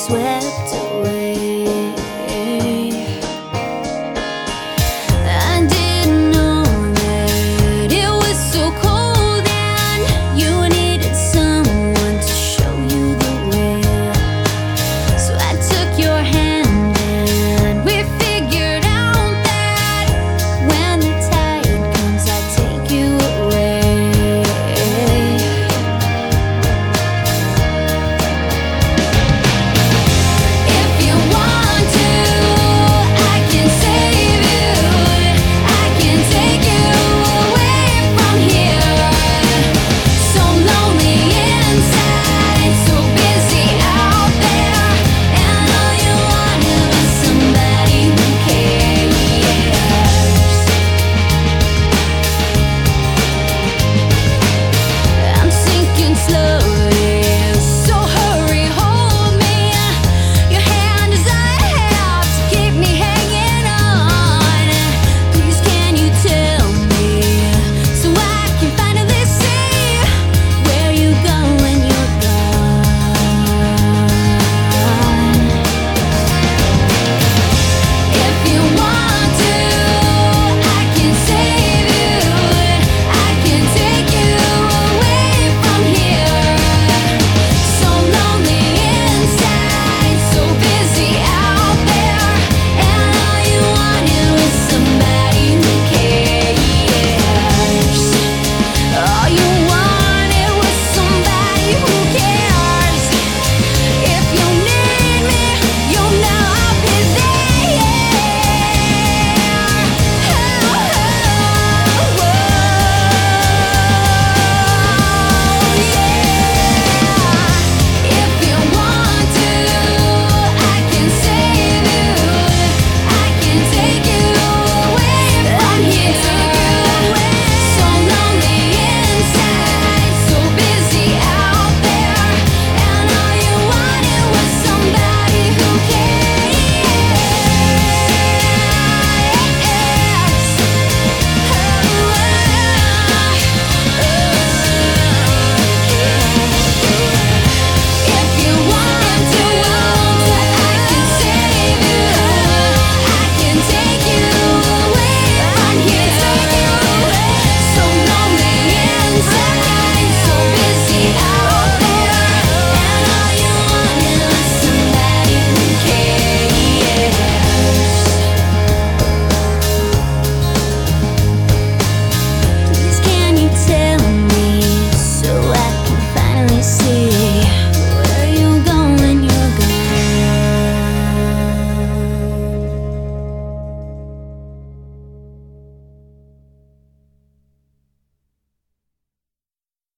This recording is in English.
swear